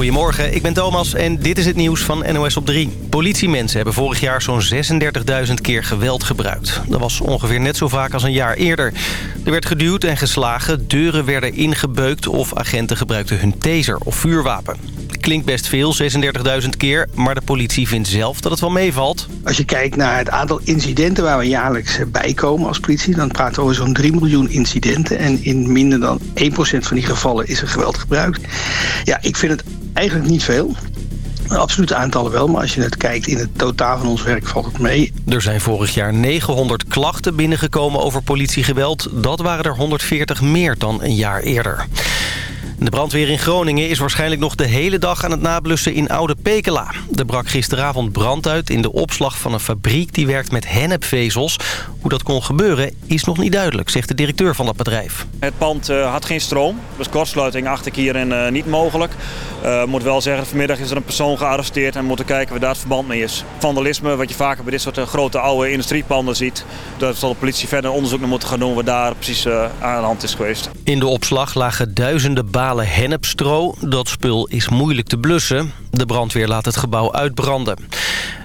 Goedemorgen, ik ben Thomas en dit is het nieuws van NOS op 3. Politiemensen hebben vorig jaar zo'n 36.000 keer geweld gebruikt. Dat was ongeveer net zo vaak als een jaar eerder. Er werd geduwd en geslagen, deuren werden ingebeukt... of agenten gebruikten hun taser of vuurwapen. Klinkt best veel, 36.000 keer, maar de politie vindt zelf dat het wel meevalt. Als je kijkt naar het aantal incidenten waar we jaarlijks bij komen als politie... dan praten we over zo'n 3 miljoen incidenten. En in minder dan 1% van die gevallen is er geweld gebruikt. Ja, ik vind het eigenlijk niet veel. Absolute aantallen wel, maar als je het kijkt in het totaal van ons werk valt het mee. Er zijn vorig jaar 900 klachten binnengekomen over politiegeweld. Dat waren er 140 meer dan een jaar eerder. De brandweer in Groningen is waarschijnlijk nog de hele dag aan het nablussen in Oude Pekela. Er brak gisteravond brand uit in de opslag van een fabriek die werkt met hennepvezels. Hoe dat kon gebeuren is nog niet duidelijk, zegt de directeur van dat bedrijf. Het pand uh, had geen stroom, dus kortsluiting achter ik hierin uh, niet mogelijk. Uh, moet wel zeggen, vanmiddag is er een persoon gearresteerd en we moeten kijken waar daar het verband mee is. Vandalisme, wat je vaker bij dit soort grote oude industriepanden ziet. Daar zal de politie verder onderzoek naar moeten gaan doen wat daar precies aan de hand is geweest. In de opslag lagen duizenden balen hennepstro. Dat spul is moeilijk te blussen. De brandweer laat het gebouw uitbranden.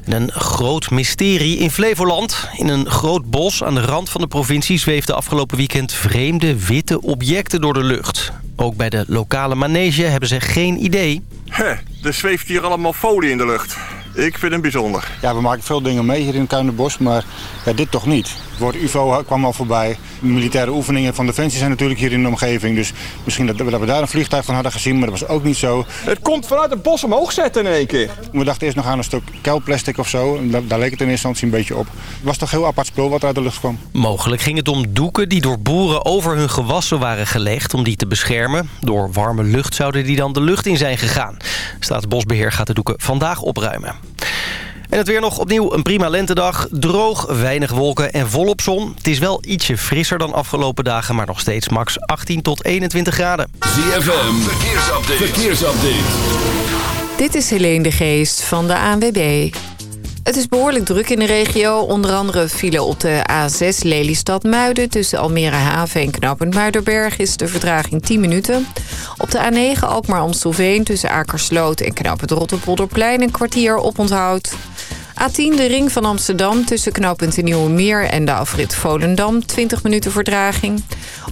een groot mysterie in Flevoland. In een groot bos aan de rand van de provincie... zweefden afgelopen weekend vreemde witte objecten door de lucht. Ook bij de lokale manege hebben ze geen idee. Hè, er zweeft hier allemaal folie in de lucht. Ik vind hem bijzonder. Ja, we maken veel dingen mee hier in Kuinenbos, maar ja, dit toch niet. Het woord UFO kwam al voorbij. De militaire oefeningen van Defensie zijn natuurlijk hier in de omgeving. Dus misschien dat we, dat we daar een vliegtuig van hadden gezien, maar dat was ook niet zo. Het komt vanuit het bos omhoog zetten in één keer. We dachten eerst nog aan een stuk kelplastic of zo. Daar, daar leek het in eerste instantie een beetje op. Het was toch heel apart spul wat uit de lucht kwam. Mogelijk ging het om doeken die door boeren over hun gewassen waren gelegd om die te beschermen. Door warme lucht zouden die dan de lucht in zijn gegaan. Staatsbosbeheer gaat de doeken vandaag opruimen. En het weer nog opnieuw een prima lentedag. Droog, weinig wolken en volop zon. Het is wel ietsje frisser dan afgelopen dagen... maar nog steeds max 18 tot 21 graden. ZFM, verkeersupdate. verkeersupdate. Dit is Helene de Geest van de ANWB. Het is behoorlijk druk in de regio. Onder andere file op de A6 Lelystad-Muiden... tussen Almere Haven en Knappend Muiderberg is de vertraging 10 minuten. Op de A9 Alkmaar-Amstelveen tussen Akersloot en Knappend Rotterpolderplein... een kwartier oponthoud. A10 de ring van Amsterdam tussen knooppunt Nieuwe Meer en de afrit Volendam. 20 minuten verdraging.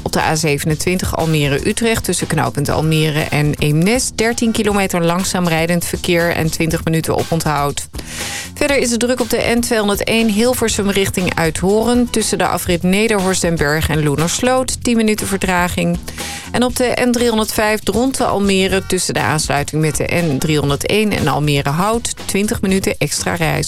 Op de A27 Almere-Utrecht tussen knooppunt Almere en Eemnes. 13 kilometer langzaam rijdend verkeer en 20 minuten oponthoud. Verder is het druk op de N201 Hilversum richting Uithoren... tussen de afrit Nederhorst den Berg en Loenersloot. 10 minuten verdraging. En op de N305 Dronten Almere tussen de aansluiting met de N301 en Almere Hout... 20 minuten extra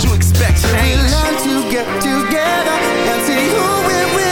you expect? Change? We love to get together and see who we really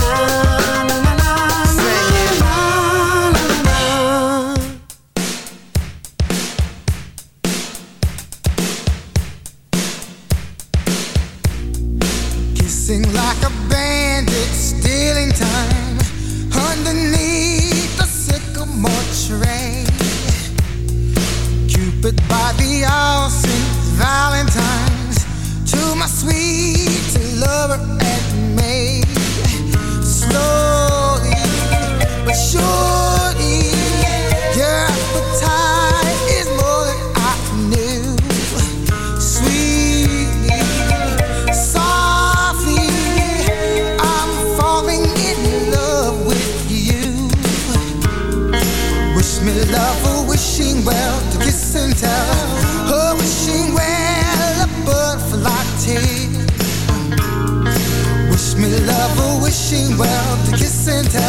and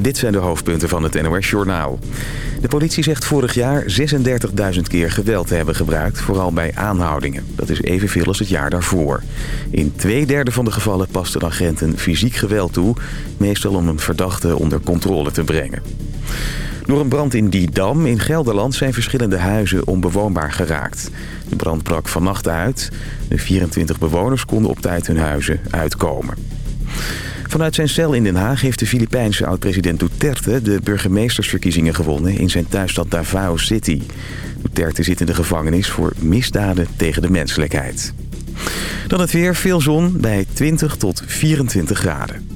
Dit zijn de hoofdpunten van het NOS Journaal. De politie zegt vorig jaar 36.000 keer geweld te hebben gebruikt, vooral bij aanhoudingen. Dat is evenveel als het jaar daarvoor. In twee derde van de gevallen pasten agenten fysiek geweld toe, meestal om een verdachte onder controle te brengen. Door een brand in Didam in Gelderland zijn verschillende huizen onbewoonbaar geraakt. De brand brak vannacht uit. De 24 bewoners konden op tijd hun huizen uitkomen. Vanuit zijn cel in Den Haag heeft de Filipijnse oud-president Duterte... de burgemeestersverkiezingen gewonnen in zijn thuisstad Davao City. Duterte zit in de gevangenis voor misdaden tegen de menselijkheid. Dan het weer, veel zon bij 20 tot 24 graden.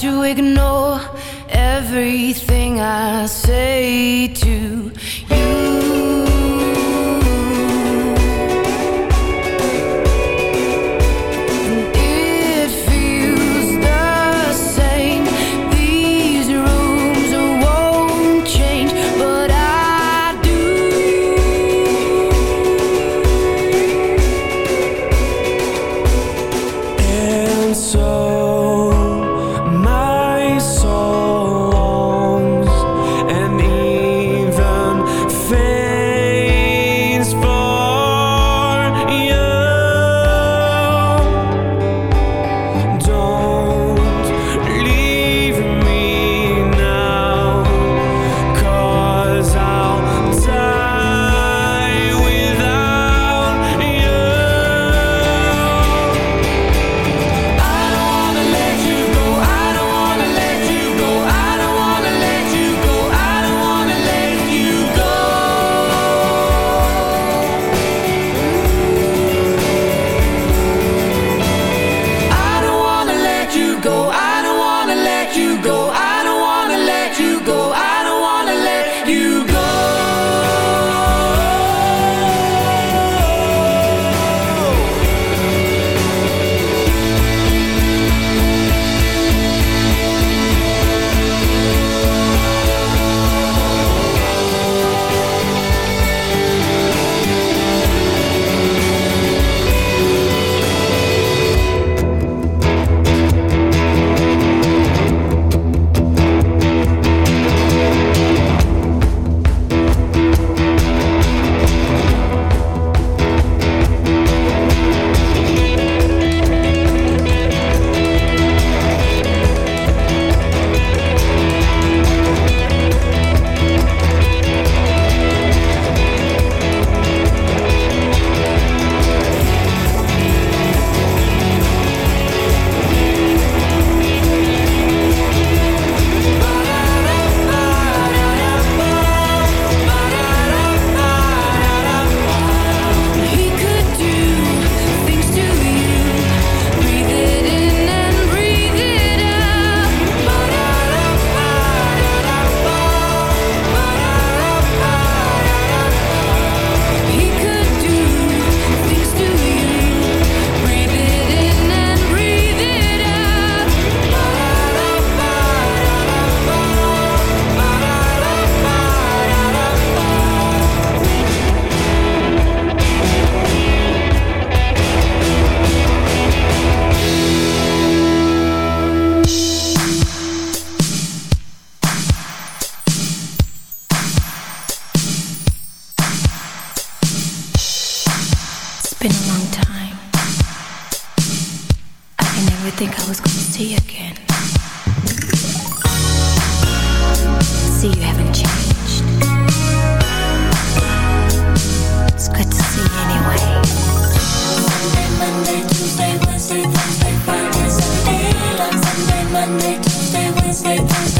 To ignore Monday, Tuesday, Wednesday, Thursday,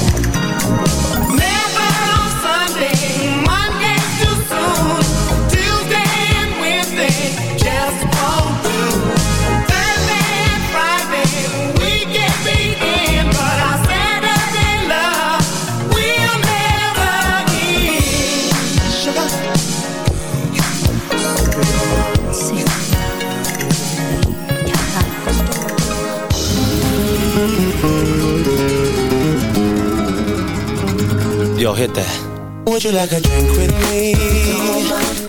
Would you like a drink with me?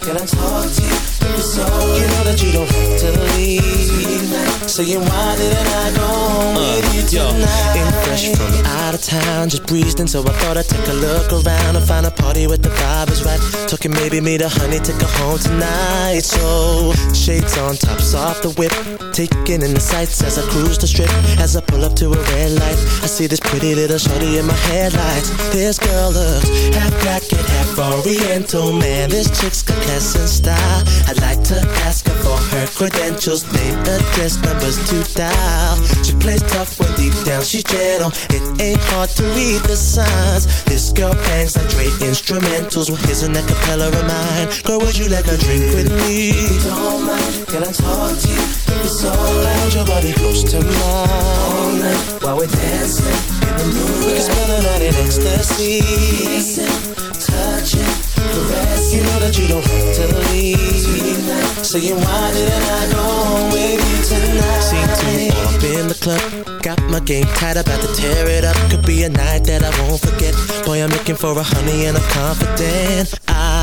Can I talk to you? You know that you don't have to leave. Saying why didn't I go home with you yo. tonight? fresh from out of town, just breezed in, so I thought I'd take a look around and find a party with the vibe is right. Talking maybe meet a honey, take her home tonight. So shades on, tops off the whip, taking in the sights as I cruise the strip. As I pull up to a red light, I see this pretty little shorty in my headlights. This girl looks half black and half oriental. Man, this chick's got class and style. I'd like to ask her for her credentials, name, address, numbers to dial. She plays tough when deep down she's gentle. It ain't hard to read the signs. This girl bangs like Dre instrumentals. Well, here's an acapella of mine. Girl, would you like a drink with me? Don't mind, can I talk to you? It's alright, your body close to mine. All night while we're dancing in the moonlight. We can spend the night in ecstasy. Kissing, touching, caressing. You know that you don't have to leave. Tonight, saying why didn't I go home with you tonight? Seen two up in the club, got my game tight, about to tear it up. Could be a night that I won't forget. Boy, I'm looking for a honey and I'm confident. I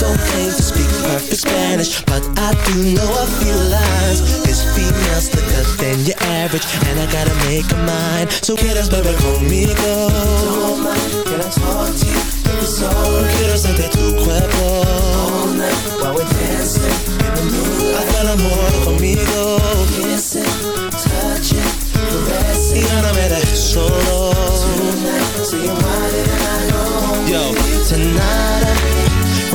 Don't claim to speak perfect Spanish, but I do know a few lines. This female's slicker than your average, and I gotta make a mind. So quieres beber conmigo? Don't mind, can I talk to you? If it's alright, quiero sentir tu cuerpo. All night while we're dancing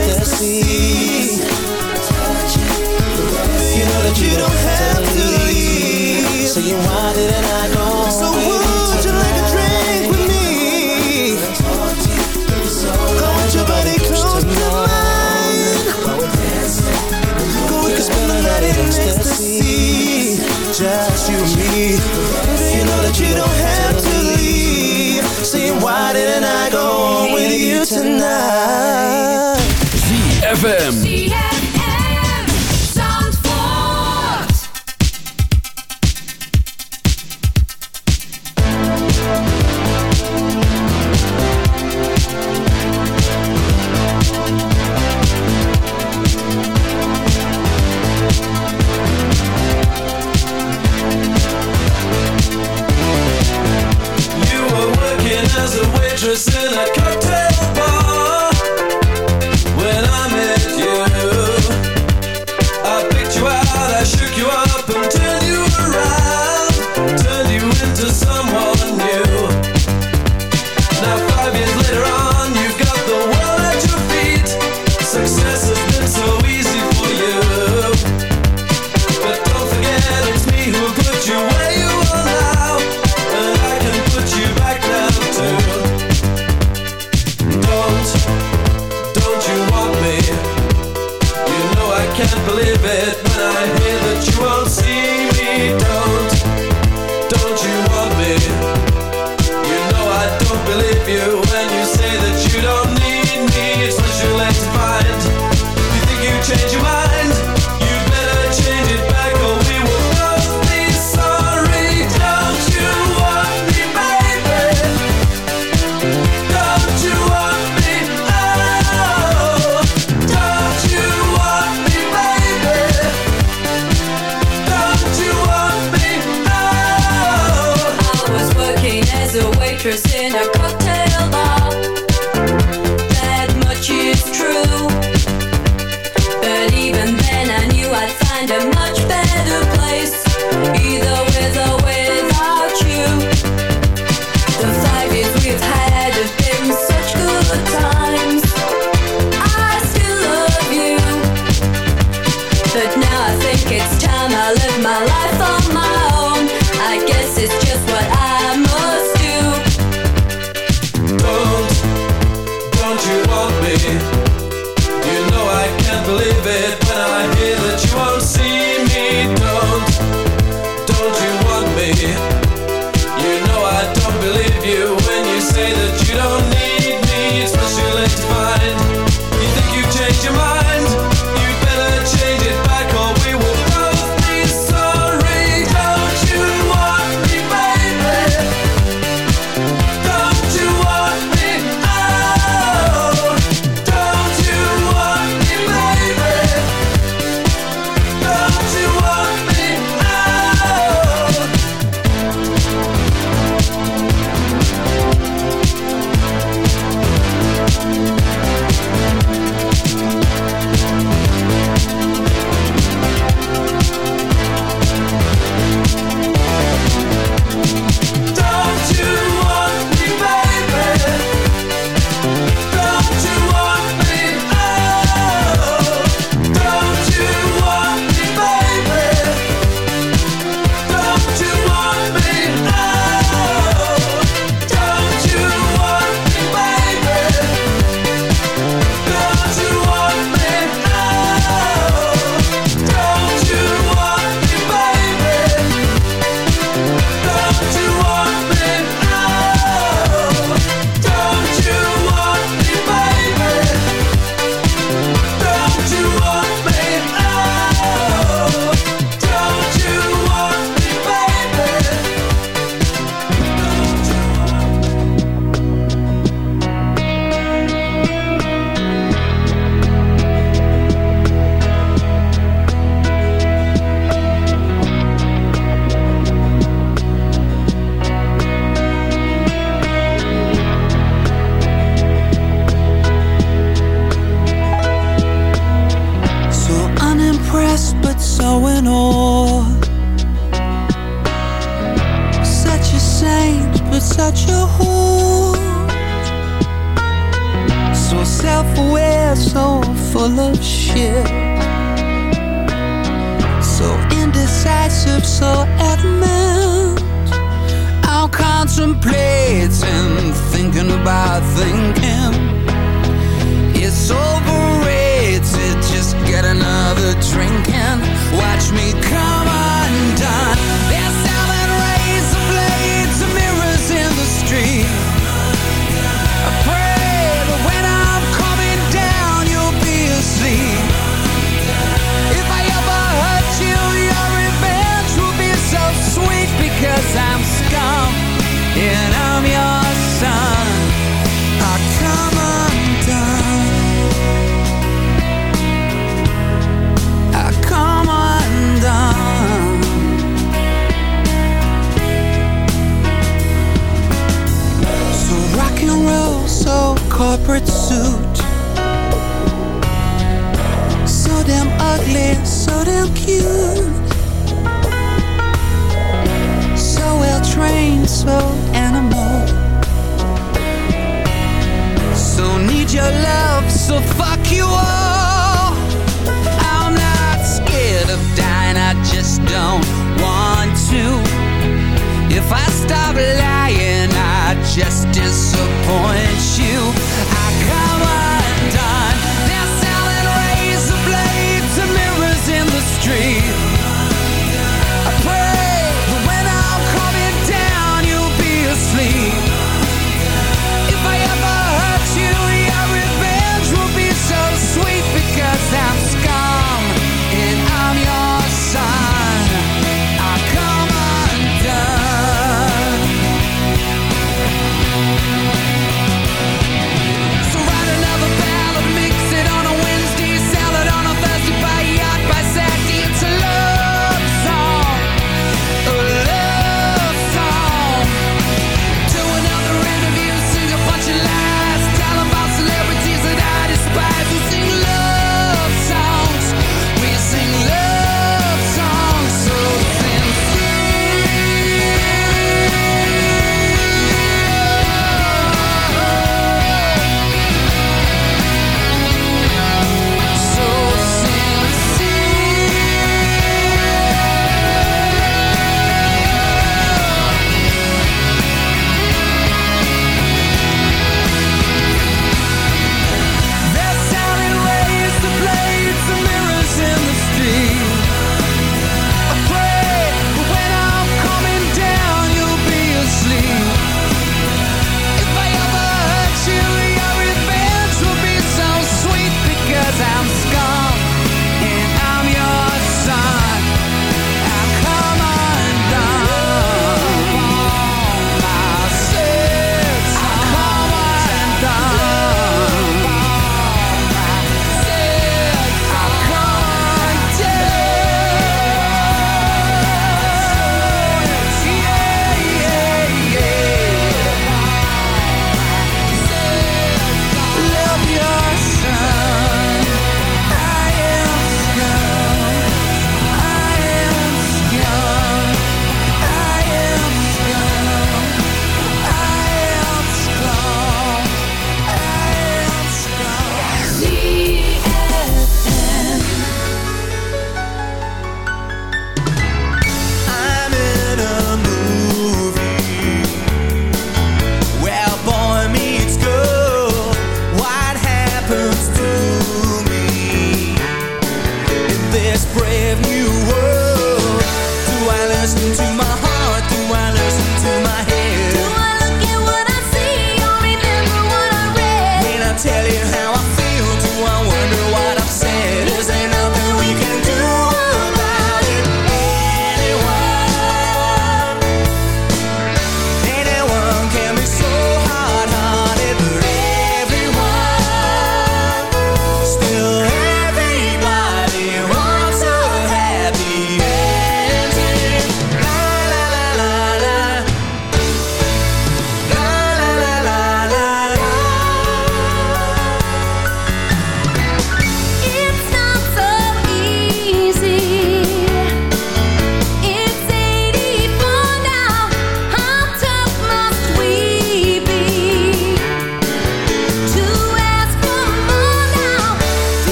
Ecstasy. You know that you don't have to leave. Saying why didn't I go? So ZFM.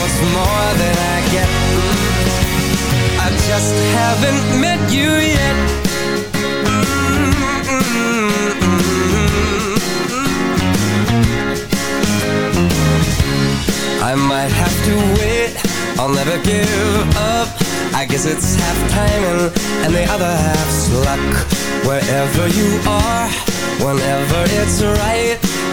Much more than I get. I just haven't met you yet. I might have to wait, I'll never give up. I guess it's half timing and the other half's luck. Wherever you are, whenever it's right,